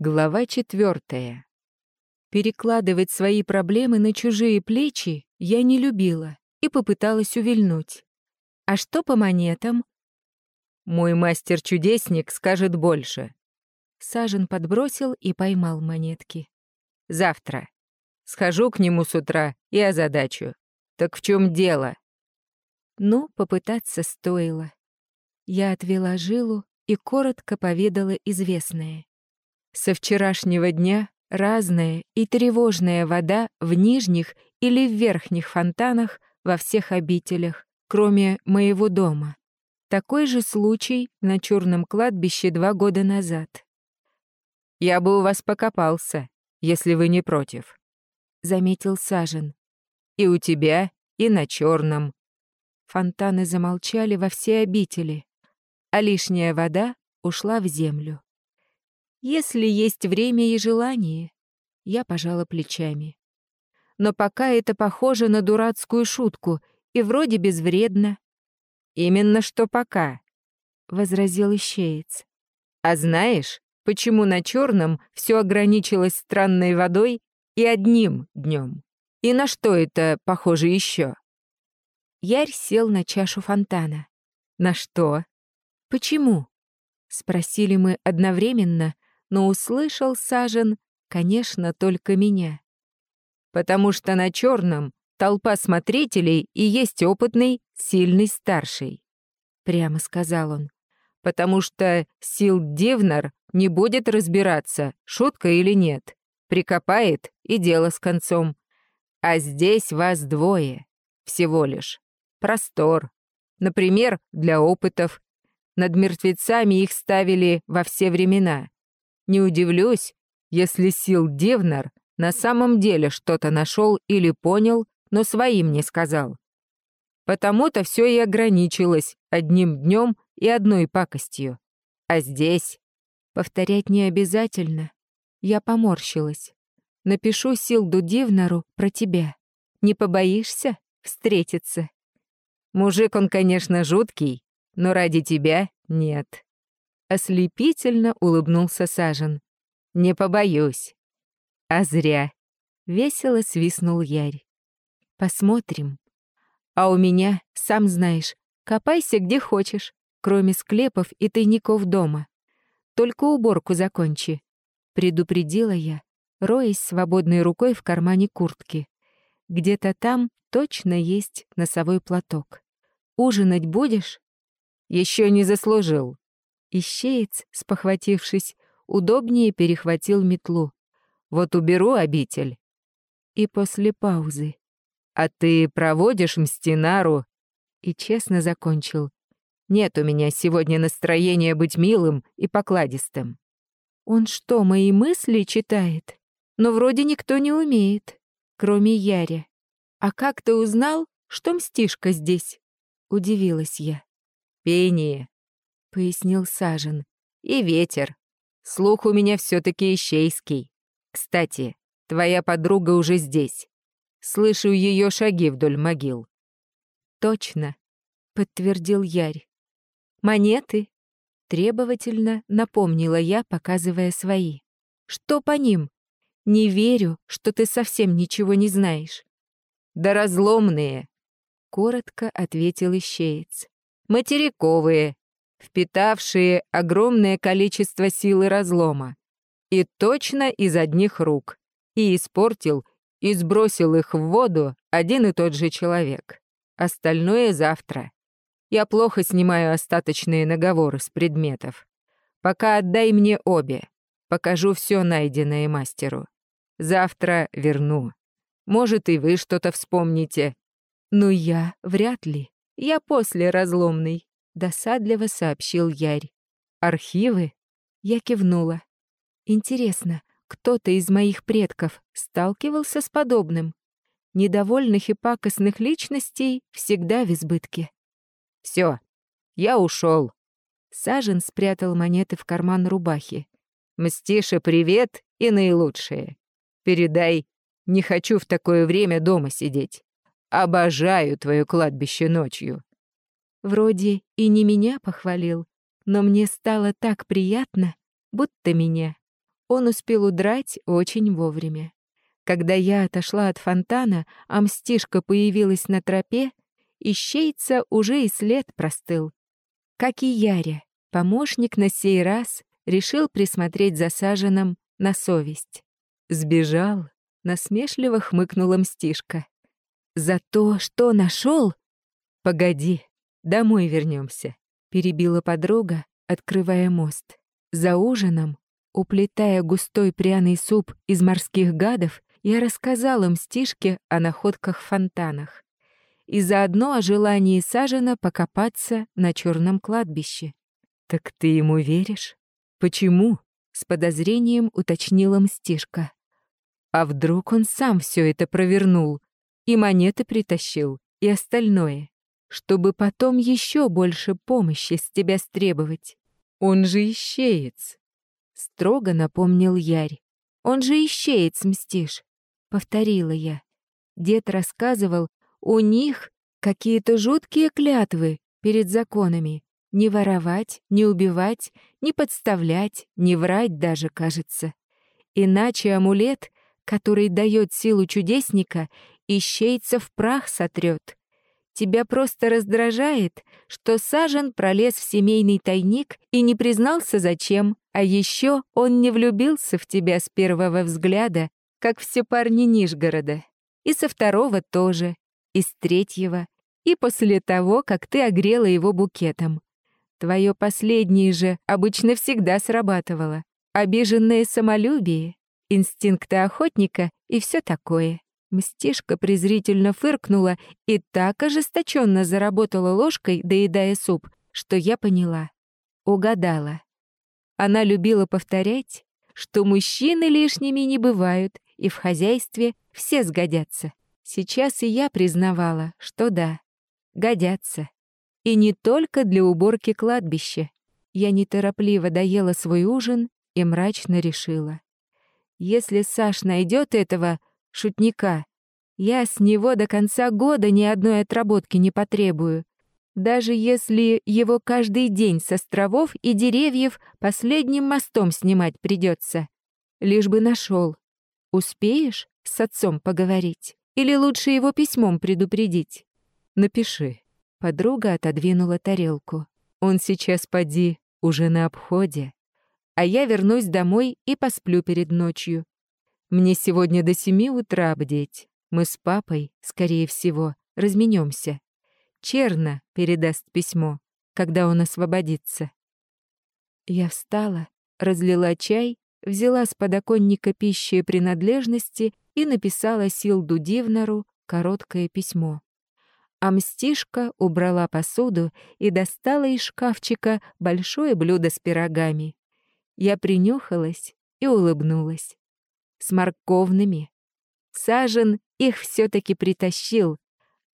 Глава четвертая. Перекладывать свои проблемы на чужие плечи я не любила и попыталась увильнуть. А что по монетам? Мой мастер-чудесник скажет больше. Сажен подбросил и поймал монетки. Завтра. Схожу к нему с утра и озадачу. Так в чем дело? Ну, попытаться стоило. Я отвела жилу и коротко поведала известное. Со вчерашнего дня разная и тревожная вода в нижних или в верхних фонтанах во всех обителях, кроме моего дома. Такой же случай на черном кладбище два года назад. «Я бы у вас покопался, если вы не против», — заметил Сажен. «И у тебя, и на черном. Фонтаны замолчали во все обители, а лишняя вода ушла в землю. Если есть время и желание, я пожала плечами. Но пока это похоже на дурацкую шутку и вроде безвредно. «Именно что пока», — возразил ищеец. «А знаешь, почему на черном все ограничилось странной водой и одним днем? И на что это похоже еще? Ярь сел на чашу фонтана. «На что?» «Почему?» — спросили мы одновременно, но услышал Сажен, конечно, только меня. «Потому что на черном толпа смотрителей и есть опытный, сильный старший», — прямо сказал он. «Потому что Сил Дивнар не будет разбираться, шутка или нет. Прикопает и дело с концом. А здесь вас двое, всего лишь. Простор. Например, для опытов. Над мертвецами их ставили во все времена. Не удивлюсь, если Сил Девнар на самом деле что-то нашел или понял, но своим не сказал. Потому-то все и ограничилось одним днем и одной пакостью. А здесь... Повторять не обязательно. Я поморщилась. Напишу Силду Дивнару про тебя. Не побоишься встретиться? Мужик он, конечно, жуткий, но ради тебя нет. Ослепительно улыбнулся Сажен. «Не побоюсь». «А зря». Весело свистнул Ярь. «Посмотрим. А у меня, сам знаешь, копайся где хочешь, кроме склепов и тайников дома. Только уборку закончи», — предупредила я, роясь свободной рукой в кармане куртки. «Где-то там точно есть носовой платок. Ужинать будешь?» Еще не заслужил», Ищеец, спохватившись, удобнее перехватил метлу. «Вот уберу обитель». И после паузы. «А ты проводишь Мстинару?» И честно закончил. «Нет у меня сегодня настроения быть милым и покладистым». «Он что, мои мысли читает? Но вроде никто не умеет, кроме Яря. А как ты узнал, что Мстишка здесь?» Удивилась я. «Пение», пояснил Сажен. «И ветер. Слух у меня все таки ищейский. Кстати, твоя подруга уже здесь. Слышу ее шаги вдоль могил». «Точно», — подтвердил Ярь. «Монеты?» — требовательно напомнила я, показывая свои. «Что по ним? Не верю, что ты совсем ничего не знаешь». «Да разломные», — коротко ответил ищеец. «Материковые, впитавшие огромное количество силы разлома. И точно из одних рук. И испортил, и сбросил их в воду один и тот же человек. Остальное завтра. Я плохо снимаю остаточные наговоры с предметов. Пока отдай мне обе. Покажу все найденное мастеру. Завтра верну. Может, и вы что-то вспомните. Ну, я вряд ли. Я после разломный. — досадливо сообщил Ярь. «Архивы?» Я кивнула. «Интересно, кто-то из моих предков сталкивался с подобным? Недовольных и пакостных личностей всегда в избытке». «Все, я ушел. Сажен спрятал монеты в карман рубахи. «Мстиша, привет и наилучшее. Передай, не хочу в такое время дома сидеть. Обожаю твое кладбище ночью». Вроде и не меня похвалил, но мне стало так приятно, будто меня. Он успел удрать очень вовремя. Когда я отошла от фонтана, а мстишка появилась на тропе, ищейца уже и след простыл. Как и Яря, помощник на сей раз решил присмотреть засаженным на совесть. Сбежал, насмешливо хмыкнула мстишка. За то, что нашел? Погоди, домой вернемся, перебила подруга, открывая мост. За ужином, уплетая густой пряный суп из морских гадов, я рассказала мстишке о находках в фонтанах и заодно о желании Сажена покопаться на черном кладбище. «Так ты ему веришь? Почему?» — с подозрением уточнила мстишка. «А вдруг он сам все это провернул и монеты притащил, и остальное, чтобы потом еще больше помощи с тебя стребовать? Он же ищеец!» Строго напомнил Ярь. «Он же ищеец, мстишь повторила я. Дед рассказывал, у них какие-то жуткие клятвы перед законами. Не воровать, не убивать, не подставлять, не врать даже, кажется. Иначе амулет, который дает силу чудесника, ищейца в прах сотрет. Тебя просто раздражает, что Сажен пролез в семейный тайник и не признался зачем, а еще он не влюбился в тебя с первого взгляда как все парни Нижгорода. И со второго тоже, и с третьего, и после того, как ты огрела его букетом. Твое последнее же обычно всегда срабатывало. Обиженное самолюбие, инстинкты охотника и все такое. Мстишка презрительно фыркнула и так ожесточенно заработала ложкой, доедая суп, что я поняла. Угадала. Она любила повторять, что мужчины лишними не бывают, и в хозяйстве все сгодятся. Сейчас и я признавала, что да, годятся. И не только для уборки кладбища. Я неторопливо доела свой ужин и мрачно решила. Если Саш найдет этого шутника, я с него до конца года ни одной отработки не потребую, даже если его каждый день с островов и деревьев последним мостом снимать придется. Лишь бы нашел, Успеешь с отцом поговорить? Или лучше его письмом предупредить? Напиши. Подруга отодвинула тарелку. Он сейчас поди, уже на обходе. А я вернусь домой и посплю перед ночью. Мне сегодня до семи утра бдеть. Мы с папой, скорее всего, разменемся. Черно передаст письмо, когда он освободится. Я встала, разлила чай взяла с подоконника пищи и принадлежности и написала Силду Дивнару короткое письмо. А мстишка убрала посуду и достала из шкафчика большое блюдо с пирогами. Я принюхалась и улыбнулась. С морковными. Сажен их все таки притащил,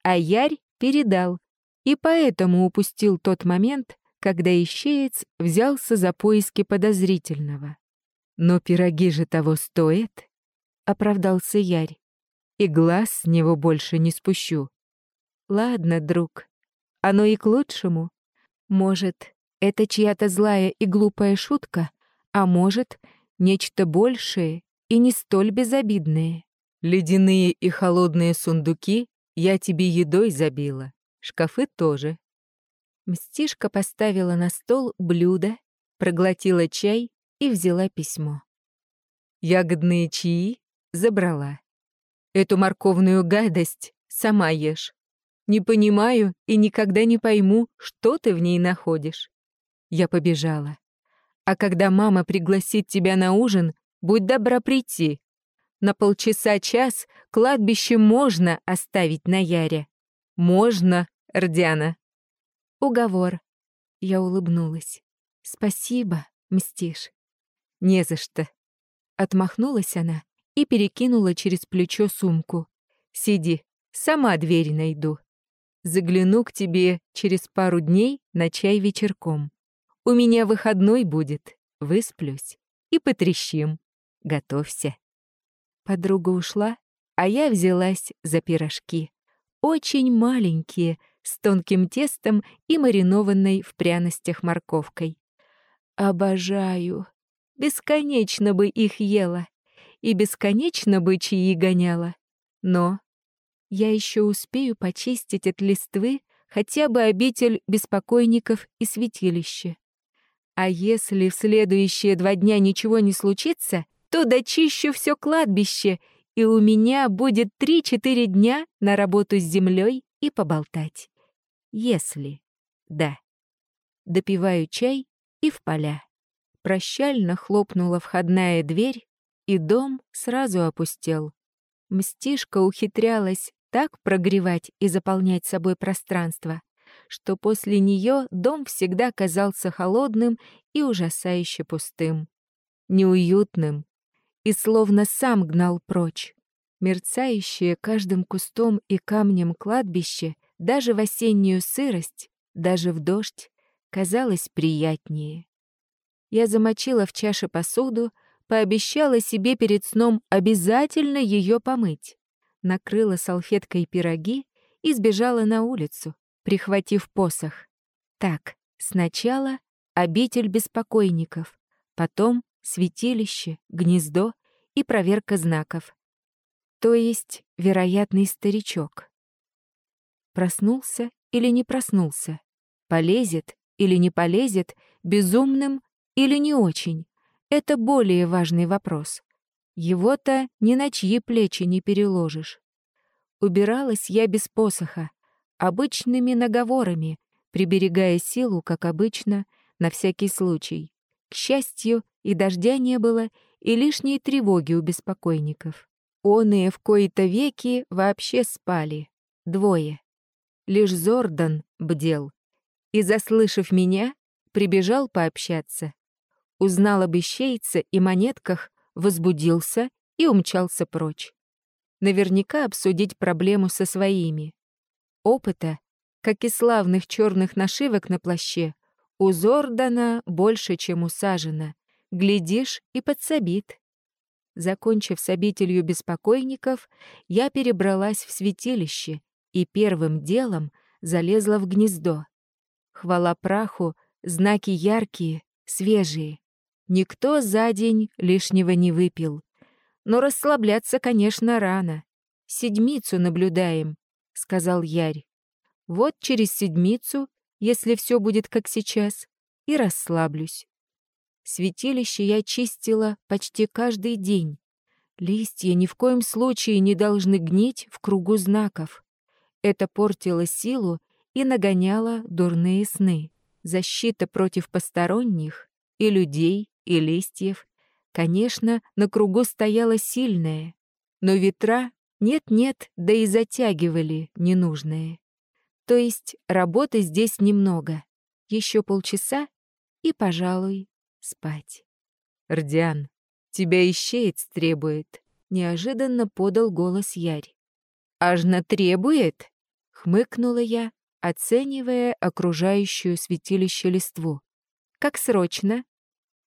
а Ярь передал, и поэтому упустил тот момент, когда ищеец взялся за поиски подозрительного. «Но пироги же того стоят», — оправдался Ярь. «И глаз с него больше не спущу». «Ладно, друг, оно и к лучшему. Может, это чья-то злая и глупая шутка, а может, нечто большее и не столь безобидное. Ледяные и холодные сундуки я тебе едой забила, шкафы тоже». Мстишка поставила на стол блюдо, проглотила чай и взяла письмо. Ягодные чаи забрала. Эту морковную гадость сама ешь. Не понимаю и никогда не пойму, что ты в ней находишь. Я побежала. А когда мама пригласит тебя на ужин, будь добра прийти. На полчаса-час кладбище можно оставить на Яре. Можно, Рдяна. Уговор. Я улыбнулась. Спасибо, Мстишь. «Не за что». Отмахнулась она и перекинула через плечо сумку. «Сиди, сама дверь найду. Загляну к тебе через пару дней на чай вечерком. У меня выходной будет, высплюсь и потрещим. Готовься». Подруга ушла, а я взялась за пирожки. Очень маленькие, с тонким тестом и маринованной в пряностях морковкой. Обожаю бесконечно бы их ела и бесконечно бы чаи гоняла. Но я еще успею почистить от листвы хотя бы обитель беспокойников и святилище. А если в следующие два дня ничего не случится, то дочищу все кладбище, и у меня будет три-четыре дня на работу с землей и поболтать. Если, да. Допиваю чай и в поля. Прощально хлопнула входная дверь, и дом сразу опустел. Мстишка ухитрялась так прогревать и заполнять собой пространство, что после нее дом всегда казался холодным и ужасающе пустым, неуютным, и словно сам гнал прочь. Мерцающее каждым кустом и камнем кладбище, даже в осеннюю сырость, даже в дождь, казалось приятнее. Я замочила в чаше посуду, пообещала себе перед сном обязательно ее помыть накрыла салфеткой пироги и сбежала на улицу, прихватив посох. Так, сначала обитель беспокойников, потом святилище, гнездо и проверка знаков. То есть вероятный старичок. Проснулся или не проснулся? Полезет или не полезет? Безумным или не очень? Это более важный вопрос. Его-то ни на чьи плечи не переложишь. Убиралась я без посоха, обычными наговорами, приберегая силу, как обычно, на всякий случай. К счастью, и дождя не было, и лишней тревоги у беспокойников. Оные в кои-то веки вообще спали. Двое. Лишь Зордан бдел. И, заслышав меня, прибежал пообщаться. Узнал об ищейце и монетках, возбудился и умчался прочь. Наверняка обсудить проблему со своими. Опыта, как и славных черных нашивок на плаще, у Зордана больше, чем у Сажена. Глядишь и подсобит. Закончив с обителью беспокойников, я перебралась в святилище и первым делом залезла в гнездо. Хвала праху, знаки яркие, свежие. Никто за день лишнего не выпил. Но расслабляться, конечно, рано. Седмицу наблюдаем, — сказал Ярь. Вот через седмицу, если все будет как сейчас, и расслаблюсь. Святилище я чистила почти каждый день. Листья ни в коем случае не должны гнить в кругу знаков. Это портило силу и нагоняло дурные сны. Защита против посторонних и людей, и листьев. Конечно, на кругу стояла сильная, но ветра нет-нет, да и затягивали ненужное. То есть работы здесь немного. Еще полчаса и, пожалуй, спать. «Рдиан, тебя ищеец требует», — неожиданно подал голос Ярь. «Аж на требует?» — хмыкнула я, оценивая окружающую святилище листву. «Как срочно?»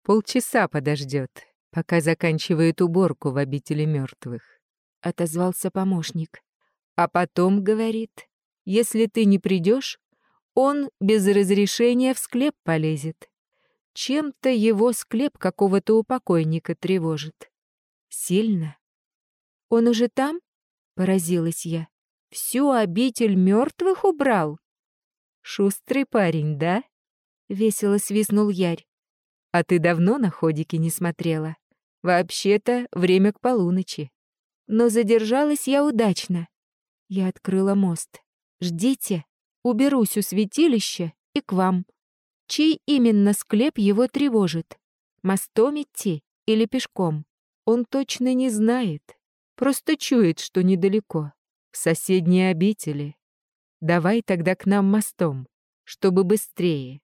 Полчаса подождет, пока заканчивает уборку в обители мертвых, отозвался помощник. А потом, говорит, если ты не придешь, он без разрешения в склеп полезет. Чем-то его склеп какого-то упокойника тревожит. Сильно. Он уже там? Поразилась я. Всю обитель мертвых убрал? Шустрый парень, да? Весело свистнул Ярь. А ты давно на ходике не смотрела? Вообще-то время к полуночи. Но задержалась я удачно. Я открыла мост. Ждите, уберусь у святилища и к вам. Чей именно склеп его тревожит? Мостом идти или пешком? Он точно не знает. Просто чует, что недалеко. В соседней обители. Давай тогда к нам мостом, чтобы быстрее.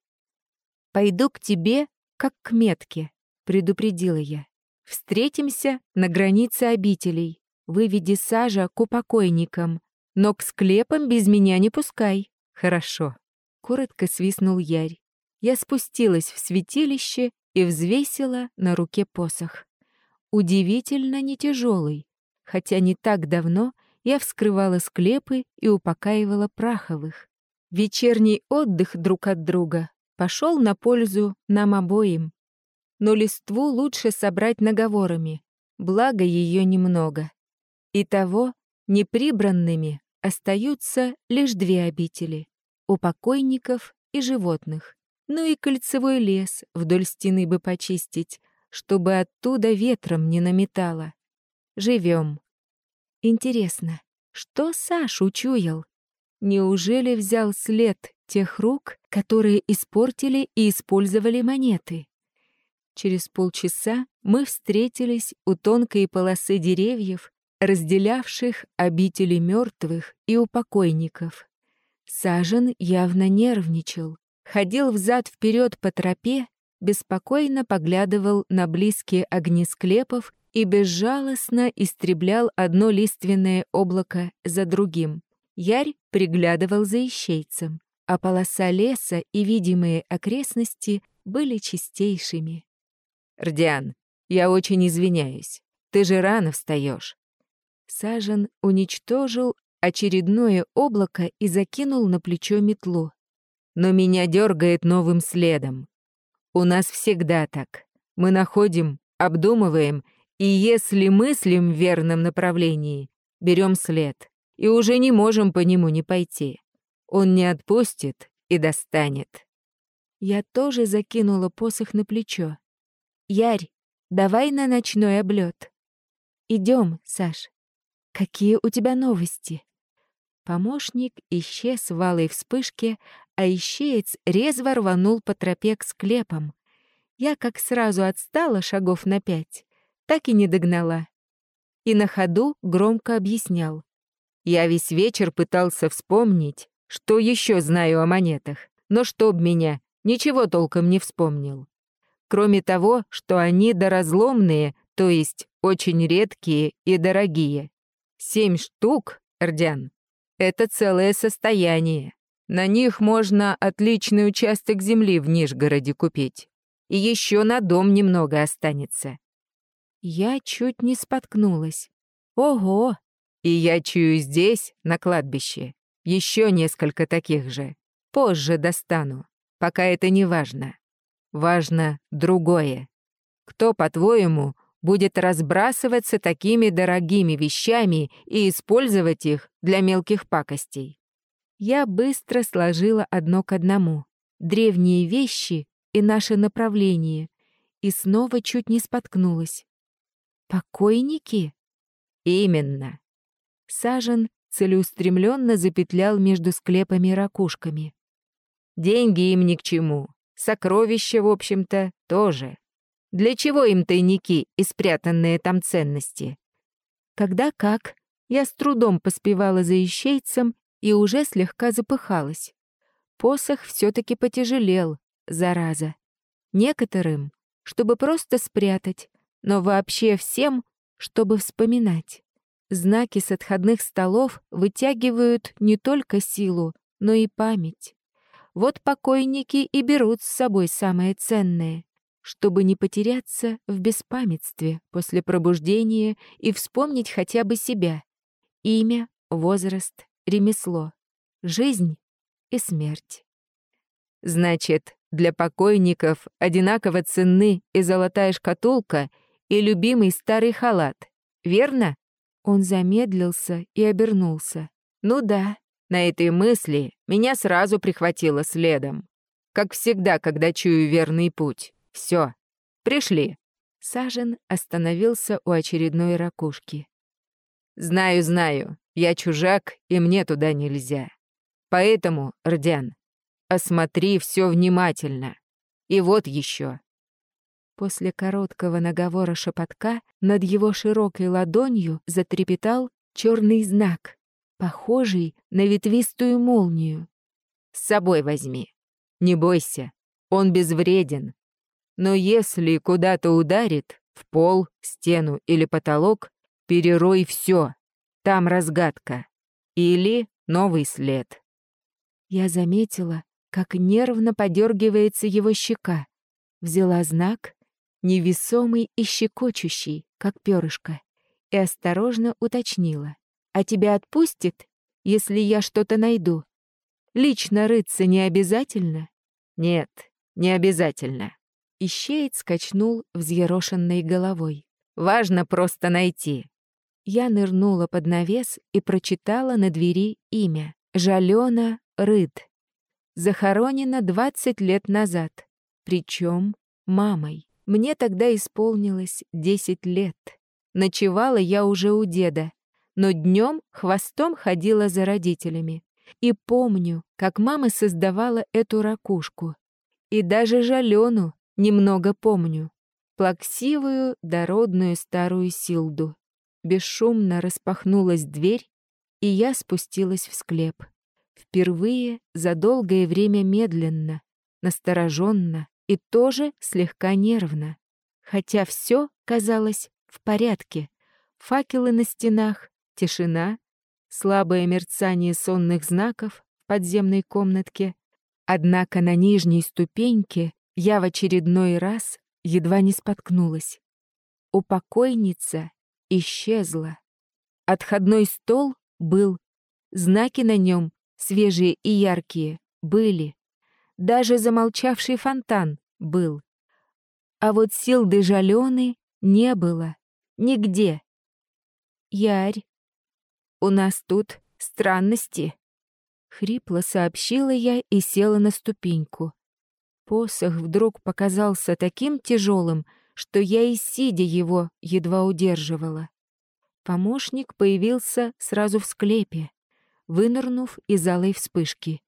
Пойду к тебе как к метке», — предупредила я. «Встретимся на границе обителей. Выведи сажа к упокойникам, но к склепам без меня не пускай». «Хорошо», — коротко свистнул Ярь. Я спустилась в святилище и взвесила на руке посох. Удивительно не тяжелый, хотя не так давно я вскрывала склепы и упокаивала праховых. Вечерний отдых друг от друга пошел на пользу нам обоим. но листву лучше собрать наговорами, благо ее немного. Итого, неприбранными остаются лишь две обители — у покойников и животных. Ну и кольцевой лес вдоль стены бы почистить, чтобы оттуда ветром не наметало. Живем. Интересно, что Саш учуял? Неужели взял след тех рук, которые испортили и использовали монеты? Через полчаса мы встретились у тонкой полосы деревьев, разделявших обители мертвых и упокойников. Сажен явно нервничал ходил взад-вперед по тропе, беспокойно поглядывал на близкие огни склепов и безжалостно истреблял одно лиственное облако за другим. Ярь приглядывал за ищейцем, а полоса леса и видимые окрестности были чистейшими. «Рдиан, я очень извиняюсь. Ты же рано встаешь. Сажен уничтожил очередное облако и закинул на плечо метлу но меня дергает новым следом. У нас всегда так. Мы находим, обдумываем, и если мыслим в верном направлении, берем след, и уже не можем по нему не пойти. Он не отпустит и достанет. Я тоже закинула посох на плечо. Ярь, давай на ночной облет. Идем, Саш. Какие у тебя новости? Помощник исчез в алой вспышке, а ищеец резво рванул по тропе к склепам. Я как сразу отстала шагов на пять, так и не догнала. И на ходу громко объяснял. Я весь вечер пытался вспомнить, что еще знаю о монетах, но чтоб меня, ничего толком не вспомнил. Кроме того, что они доразломные, то есть очень редкие и дорогие. Семь штук, Эрдян, это целое состояние. На них можно отличный участок земли в Нижгороде купить. И еще на дом немного останется. Я чуть не споткнулась. Ого! И я чую здесь, на кладбище, еще несколько таких же. Позже достану, пока это не важно. Важно другое. Кто, по-твоему, будет разбрасываться такими дорогими вещами и использовать их для мелких пакостей. Я быстро сложила одно к одному. Древние вещи и наше направление. И снова чуть не споткнулась. Покойники? Именно. Сажен целеустремленно запетлял между склепами и ракушками. Деньги им ни к чему. Сокровища, в общем-то, тоже. Для чего им тайники и спрятанные там ценности? Когда как, я с трудом поспевала за ищейцем и уже слегка запыхалась. Посох все таки потяжелел, зараза. Некоторым, чтобы просто спрятать, но вообще всем, чтобы вспоминать. Знаки с отходных столов вытягивают не только силу, но и память. Вот покойники и берут с собой самое ценное чтобы не потеряться в беспамятстве после пробуждения и вспомнить хотя бы себя. Имя, возраст, ремесло, жизнь и смерть. Значит, для покойников одинаково ценны и золотая шкатулка, и любимый старый халат, верно? Он замедлился и обернулся. Ну да, на этой мысли меня сразу прихватило следом. Как всегда, когда чую верный путь. Все, пришли». Сажен остановился у очередной ракушки. «Знаю, знаю, я чужак, и мне туда нельзя. Поэтому, Рдян, осмотри все внимательно. И вот еще». После короткого наговора шепотка над его широкой ладонью затрепетал черный знак, похожий на ветвистую молнию. «С собой возьми. Не бойся, он безвреден, но если куда-то ударит, в пол, стену или потолок, перерой все. Там разгадка. Или новый след. Я заметила, как нервно подергивается его щека. Взяла знак, невесомый и щекочущий, как перышко, и осторожно уточнила. «А тебя отпустит, если я что-то найду? Лично рыться не обязательно?» «Нет, не обязательно. Ищеец качнул взъерошенной головой. «Важно просто найти». Я нырнула под навес и прочитала на двери имя. Жалена Рыд. Захоронена 20 лет назад. Причем мамой. Мне тогда исполнилось 10 лет. Ночевала я уже у деда, но днем хвостом ходила за родителями. И помню, как мама создавала эту ракушку. И даже жалену немного помню. Плаксивую, дородную старую силду. Бесшумно распахнулась дверь, и я спустилась в склеп. Впервые за долгое время медленно, настороженно и тоже слегка нервно. Хотя все казалось в порядке. Факелы на стенах, тишина, слабое мерцание сонных знаков в подземной комнатке. Однако на нижней ступеньке я в очередной раз едва не споткнулась. Упокойница исчезла. Отходной стол был. Знаки на нем, свежие и яркие, были. Даже замолчавший фонтан был. А вот сил Дежалены не было. Нигде. Ярь, у нас тут странности. Хрипло сообщила я и села на ступеньку. Посох вдруг показался таким тяжелым, что я и сидя его едва удерживала. Помощник появился сразу в склепе, вынырнув из алой вспышки.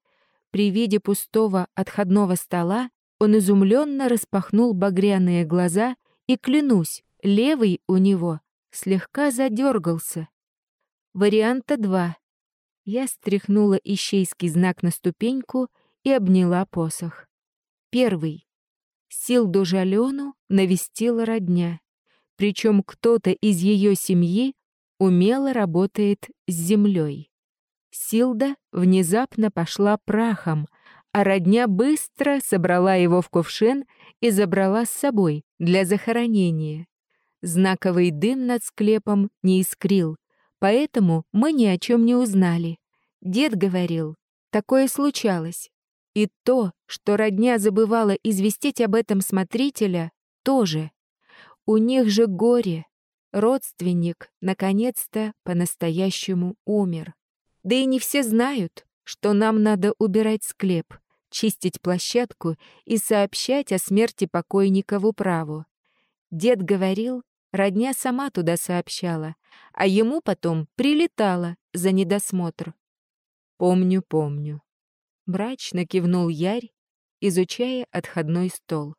При виде пустого отходного стола он изумленно распахнул багряные глаза и, клянусь, левый у него слегка задергался. Варианта два. Я стряхнула ищейский знак на ступеньку и обняла посох. Первый. Силду Жалену навестила родня. Причем кто-то из ее семьи умело работает с землей. Силда внезапно пошла прахом, а родня быстро собрала его в кувшин и забрала с собой для захоронения. Знаковый дым над склепом не искрил, поэтому мы ни о чем не узнали. Дед говорил, такое случалось. И то, что родня забывала известить об этом смотрителя, тоже. У них же горе, Родственник, наконец-то, по-настоящему умер. Да и не все знают, что нам надо убирать склеп, чистить площадку и сообщать о смерти покойника в управу. Дед говорил, родня сама туда сообщала, а ему потом прилетала за недосмотр. «Помню, помню», — мрачно кивнул Ярь, изучая отходной стол.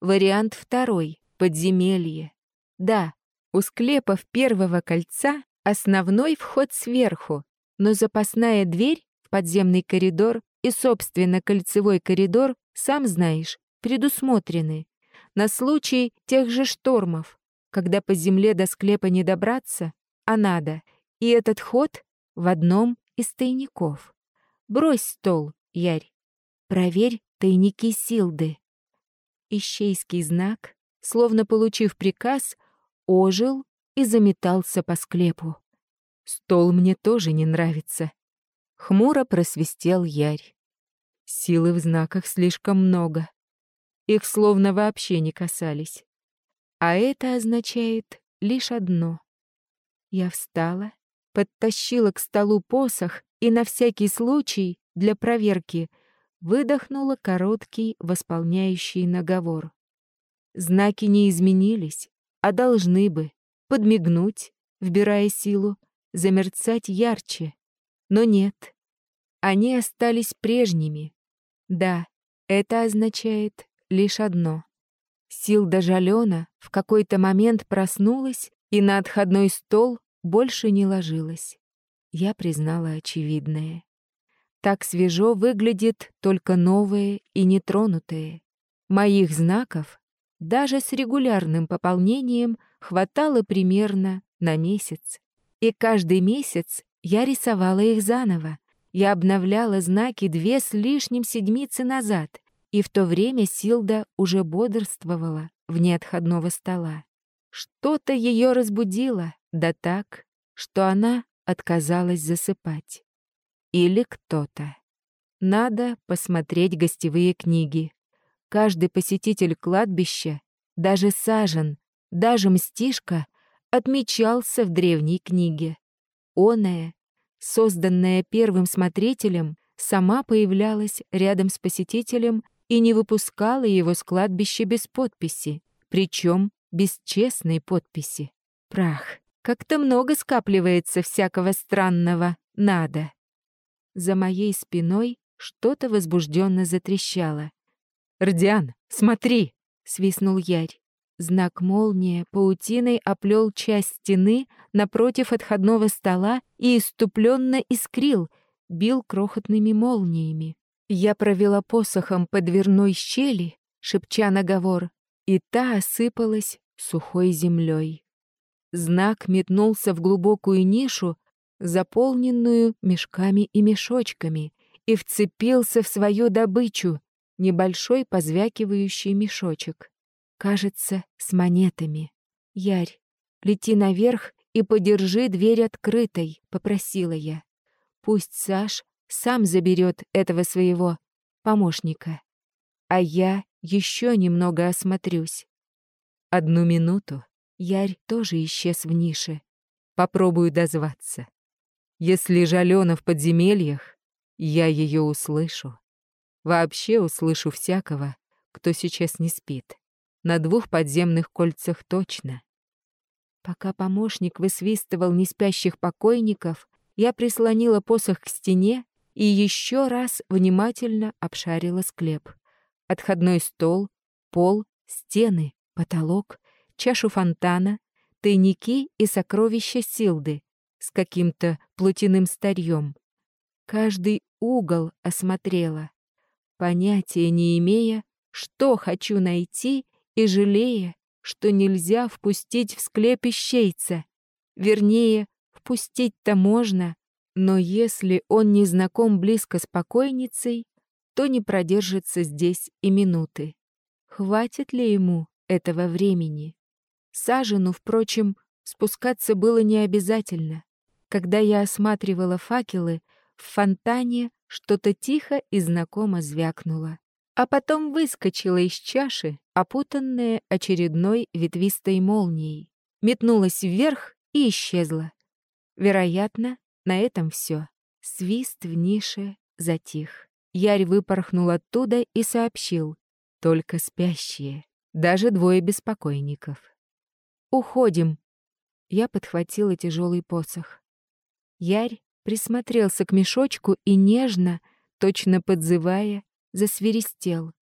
Вариант второй — подземелье. Да, у склепов первого кольца основной вход сверху, но запасная дверь в подземный коридор и, собственно, кольцевой коридор, сам знаешь, предусмотрены. На случай тех же штормов, когда по земле до склепа не добраться, а надо. И этот ход в одном из тайников. Брось стол, Ярь. Проверь тайники Силды. Ищейский знак, словно получив приказ, ожил и заметался по склепу. Стол мне тоже не нравится. Хмуро просвистел Ярь. Силы в знаках слишком много. Их словно вообще не касались. А это означает лишь одно. Я встала, подтащила к столу посох и на всякий случай, для проверки, выдохнула короткий восполняющий наговор. Знаки не изменились, а должны бы подмигнуть, вбирая силу, замерцать ярче. Но нет, они остались прежними. Да, это означает лишь одно. Сил Дажалена в какой-то момент проснулась и на отходной стол больше не ложилась. Я признала очевидное. Так свежо выглядит только новое и нетронутое. Моих знаков даже с регулярным пополнением хватало примерно на месяц. И каждый месяц я рисовала их заново. Я обновляла знаки две с лишним седмицы назад, и в то время Силда уже бодрствовала вне отходного стола. Что-то ее разбудило, да так, что она отказалась засыпать. Или кто-то. Надо посмотреть гостевые книги. Каждый посетитель кладбища, даже сажен, даже мстишка отмечался в древней книге. Оная, созданная первым смотрителем, сама появлялась рядом с посетителем и не выпускала его с кладбища без подписи, причем без честной подписи. Прах. Как-то много скапливается всякого странного «надо». За моей спиной что-то возбужденно затрещало. «Рдян, смотри!» — свистнул Ярь. Знак молния паутиной оплел часть стены напротив отходного стола и иступленно искрил, бил крохотными молниями. Я провела посохом по дверной щели, шепча наговор, и та осыпалась сухой землей. Знак метнулся в глубокую нишу, заполненную мешками и мешочками, и вцепился в свою добычу, небольшой позвякивающий мешочек. Кажется, с монетами. «Ярь, лети наверх и подержи дверь открытой», — попросила я. «Пусть Саш сам заберет этого своего помощника, а я еще немного осмотрюсь». Одну минуту Ярь тоже исчез в нише. Попробую дозваться. Если Жалена в подземельях, я ее услышу. Вообще услышу всякого, кто сейчас не спит. На двух подземных кольцах точно. Пока помощник высвистывал неспящих покойников, я прислонила посох к стене и еще раз внимательно обшарила склеп. Отходной стол, пол, стены, потолок чашу фонтана, тайники и сокровища Силды с каким-то плотяным старьем. Каждый угол осмотрела, понятия не имея, что хочу найти и жалея, что нельзя впустить в склеп ищейца. Вернее, впустить-то можно, но если он не знаком близко с покойницей, то не продержится здесь и минуты. Хватит ли ему этого времени? Сажену, впрочем, спускаться было не обязательно. Когда я осматривала факелы, в фонтане что-то тихо и знакомо звякнуло. А потом выскочила из чаши, опутанная очередной ветвистой молнией. Метнулась вверх и исчезла. Вероятно, на этом все. Свист в нише затих. Ярь выпорхнул оттуда и сообщил. Только спящие. Даже двое беспокойников. «Уходим!» Я подхватила тяжелый посох. Ярь присмотрелся к мешочку и нежно, точно подзывая, засверистел.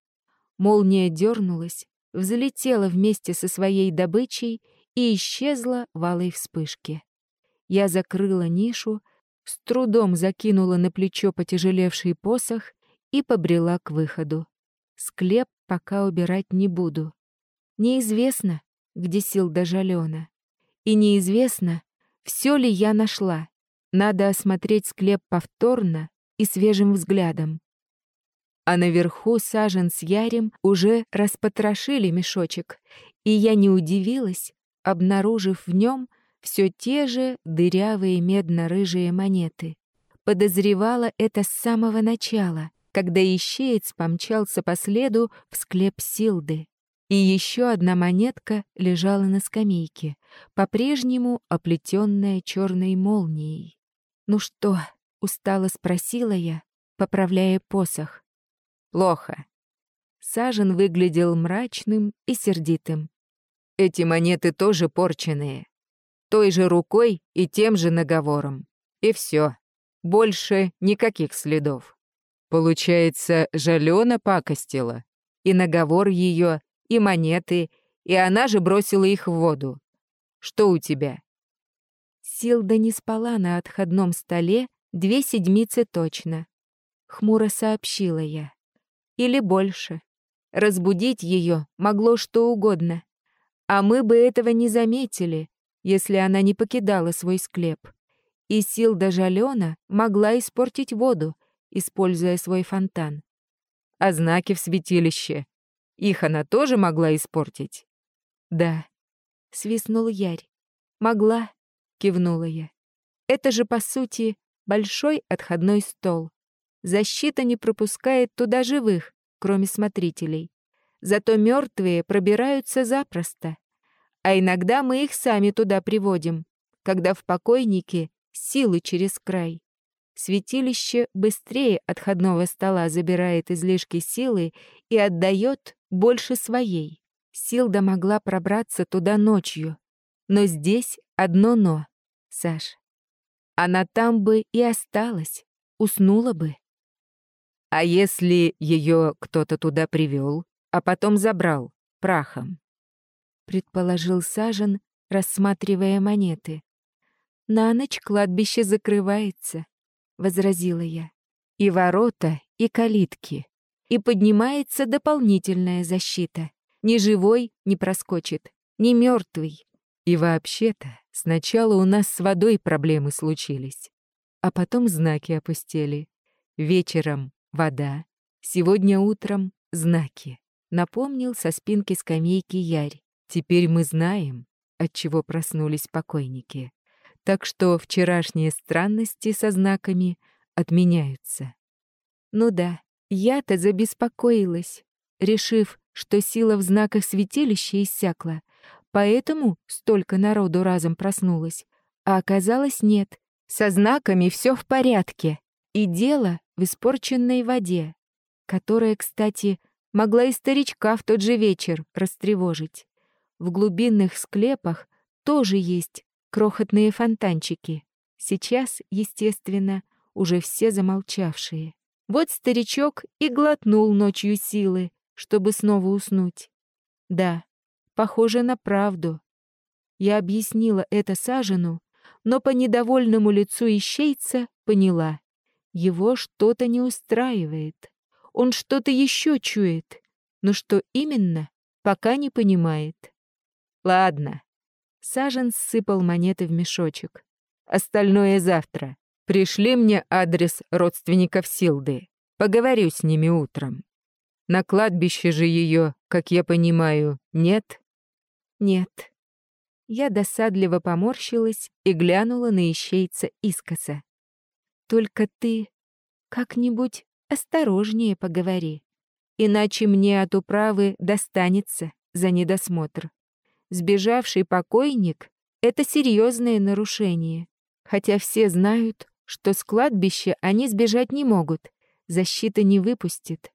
Молния дернулась, взлетела вместе со своей добычей и исчезла в алой вспышке. Я закрыла нишу, с трудом закинула на плечо потяжелевший посох и побрела к выходу. Склеп пока убирать не буду. Неизвестно, где сил даже Алена. И неизвестно, все ли я нашла. Надо осмотреть склеп повторно и свежим взглядом. А наверху сажен с ярем уже распотрошили мешочек, и я не удивилась, обнаружив в нем все те же дырявые медно-рыжие монеты. Подозревала это с самого начала, когда ищеец помчался по следу в склеп Силды. И еще одна монетка лежала на скамейке, по-прежнему оплетенная черной молнией. «Ну что?» — устало спросила я, поправляя посох. «Плохо». Сажен выглядел мрачным и сердитым. «Эти монеты тоже порченные. Той же рукой и тем же наговором. И все. Больше никаких следов. Получается, Жалена пакостила, и наговор ее и монеты, и она же бросила их в воду. Что у тебя?» Силда не спала на отходном столе две седмицы точно. Хмуро сообщила я. Или больше. Разбудить ее могло что угодно. А мы бы этого не заметили, если она не покидала свой склеп. И Силда Жалена могла испортить воду, используя свой фонтан. А знаки в святилище их она тоже могла испортить? Да, свистнул Ярь. Могла, кивнула я. Это же, по сути, большой отходной стол. Защита не пропускает туда живых, кроме смотрителей. Зато мертвые пробираются запросто. А иногда мы их сами туда приводим, когда в покойнике силы через край. Святилище быстрее отходного стола забирает излишки силы и отдает больше своей. Силда могла пробраться туда ночью. Но здесь одно «но», Саш. Она там бы и осталась, уснула бы. А если ее кто-то туда привел, а потом забрал прахом? Предположил Сажен, рассматривая монеты. На ночь кладбище закрывается, возразила я. И ворота, и калитки. И поднимается дополнительная защита. Ни живой не проскочит, ни мертвый. И вообще-то, сначала у нас с водой проблемы случились, а потом знаки опустели. Вечером — вода, сегодня утром — знаки. Напомнил со спинки скамейки Ярь. Теперь мы знаем, от чего проснулись покойники. Так что вчерашние странности со знаками отменяются. Ну да, я-то забеспокоилась, решив, что сила в знаках святилища иссякла, поэтому столько народу разом проснулось. А оказалось нет. Со знаками все в порядке. И дело в испорченной воде, которая, кстати, могла и старичка в тот же вечер растревожить. В глубинных склепах тоже есть крохотные фонтанчики. Сейчас, естественно, уже все замолчавшие. Вот старичок и глотнул ночью силы, чтобы снова уснуть. Да, похоже на правду. Я объяснила это Сажену, но по недовольному лицу ищейца поняла. Его что-то не устраивает. Он что-то еще чует, но что именно, пока не понимает. Ладно. Сажен сыпал монеты в мешочек. Остальное завтра. Пришли мне адрес родственников Силды. Поговорю с ними утром. На кладбище же ее, как я понимаю, нет? Нет. Я досадливо поморщилась и глянула на ищейца искоса. Только ты как-нибудь осторожнее поговори, иначе мне от управы достанется за недосмотр. Сбежавший покойник — это серьезное нарушение, хотя все знают, что с кладбища они сбежать не могут, защита не выпустит.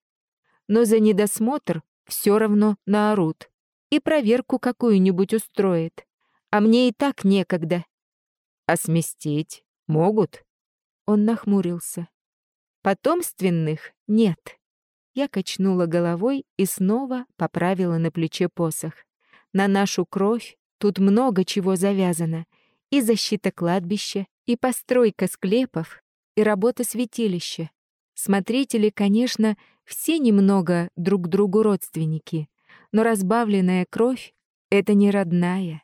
Но за недосмотр все равно наорут и проверку какую-нибудь устроит. А мне и так некогда. А сместить могут? Он нахмурился. Потомственных нет. Я качнула головой и снова поправила на плече посох. На нашу кровь тут много чего завязано. И защита кладбища, и постройка склепов, и работа святилища. Смотрители, конечно, все немного друг другу родственники, но разбавленная кровь — это не родная.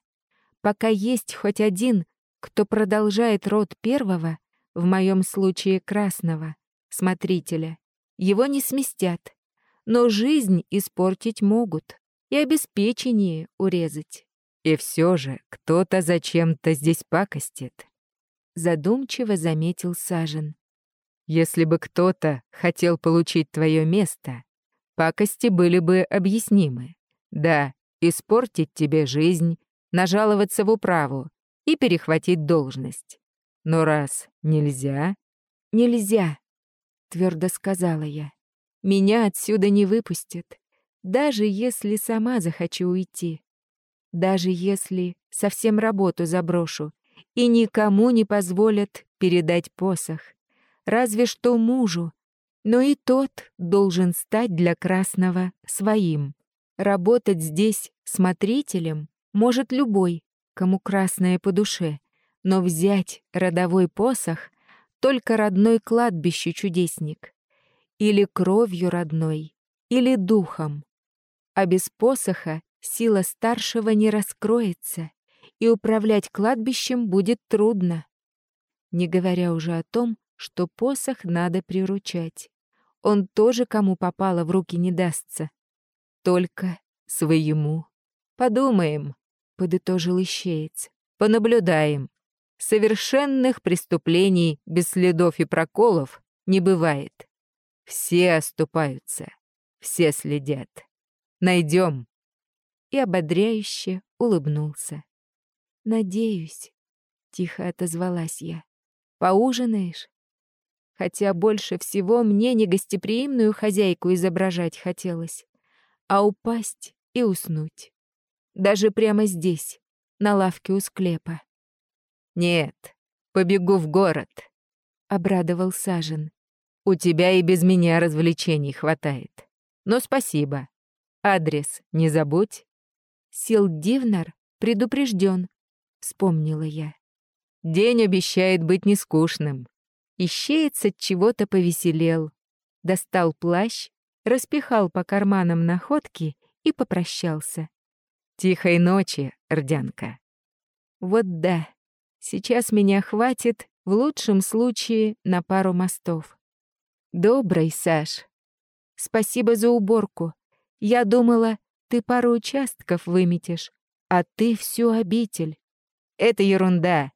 Пока есть хоть один, кто продолжает род первого, в моем случае красного, смотрителя, его не сместят, но жизнь испортить могут и обеспечение урезать. И все же кто-то зачем-то здесь пакостит. Задумчиво заметил Сажен. Если бы кто-то хотел получить твое место, пакости были бы объяснимы. Да, испортить тебе жизнь, нажаловаться в управу и перехватить должность. Но раз нельзя... Нельзя, твердо сказала я. Меня отсюда не выпустят, даже если сама захочу уйти. Даже если совсем работу заброшу и никому не позволят передать посох. Разве что мужу, но и тот должен стать для Красного своим. Работать здесь смотрителем может любой, кому красное по душе, но взять родовой посох только родной кладбище чудесник. Или кровью родной, или духом. А без посоха сила старшего не раскроется, и управлять кладбищем будет трудно. Не говоря уже о том, что посох надо приручать. Он тоже кому попало в руки не дастся только своему. Подумаем, подытожил ищеец. Понаблюдаем. Совершенных преступлений без следов и проколов не бывает. Все оступаются, все следят. Найдем. И ободряюще улыбнулся. «Надеюсь», — тихо отозвалась я. «Поужинаешь?» Хотя больше всего мне не гостеприимную хозяйку изображать хотелось, а упасть и уснуть. Даже прямо здесь, на лавке у склепа. «Нет, побегу в город», — обрадовал Сажен. «У тебя и без меня развлечений хватает. Но спасибо. Адрес не забудь». Сил Дивнар предупрежден, вспомнила я. День обещает быть нескучным. Ищеец от чего-то повеселел. Достал плащ, распихал по карманам находки и попрощался. Тихой ночи, Рдянка. Вот да, сейчас меня хватит, в лучшем случае, на пару мостов. Добрый, Саш. Спасибо за уборку. Я думала, ты пару участков выметишь, а ты всю обитель. Это ерунда,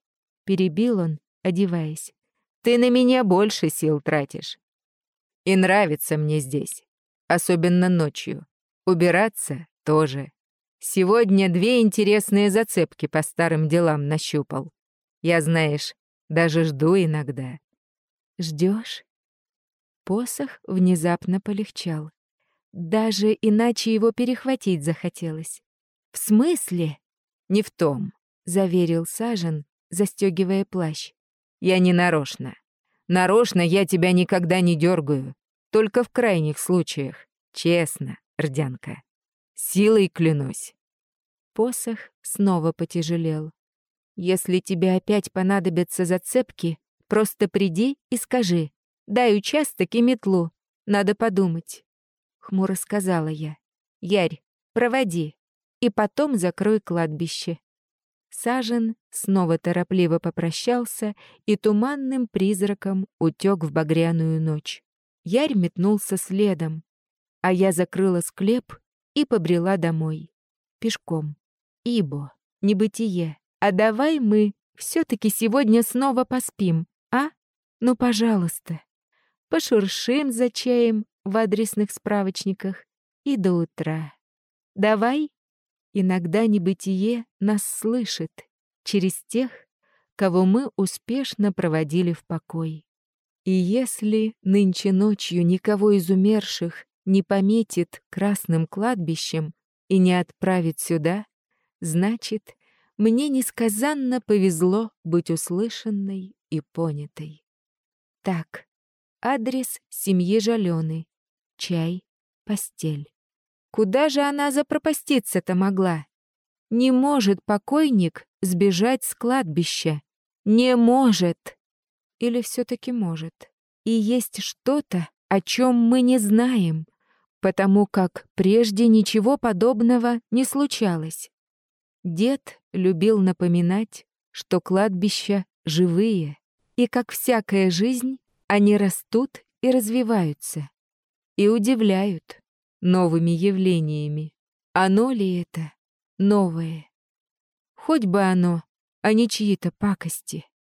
перебил он, одеваясь. Ты на меня больше сил тратишь. И нравится мне здесь, особенно ночью. Убираться тоже. Сегодня две интересные зацепки по старым делам нащупал. Я, знаешь, даже жду иногда. Ждешь? Посох внезапно полегчал. Даже иначе его перехватить захотелось. «В смысле?» «Не в том», — заверил Сажен, застегивая плащ. «Я не нарочно. Нарочно я тебя никогда не дергаю. Только в крайних случаях. Честно, Рдянка. Силой клянусь». Посох снова потяжелел. «Если тебе опять понадобятся зацепки, просто приди и скажи. Дай участок и метлу. Надо подумать» хмуро сказала я. Ярь, проводи, и потом закрой кладбище. Сажен снова торопливо попрощался и туманным призраком утек в багряную ночь. Ярь метнулся следом, а я закрыла склеп и побрела домой. Пешком. Ибо, небытие, а давай мы все-таки сегодня снова поспим, а? Ну, пожалуйста. Пошуршим за чаем в адресных справочниках и до утра. Давай, иногда небытие нас слышит через тех, кого мы успешно проводили в покой. И если нынче ночью никого из умерших не пометит красным кладбищем и не отправит сюда, значит, мне несказанно повезло быть услышанной и понятой. Так, адрес семьи Жалены, чай, постель. Куда же она запропаститься-то могла? Не может покойник сбежать с кладбища. Не может. Или все-таки может? И есть что-то, о чем мы не знаем, потому как прежде ничего подобного не случалось. Дед любил напоминать, что кладбища живые, и, как всякая жизнь, они растут и развиваются и удивляют новыми явлениями. Оно ли это новое? Хоть бы оно, а не чьи-то пакости.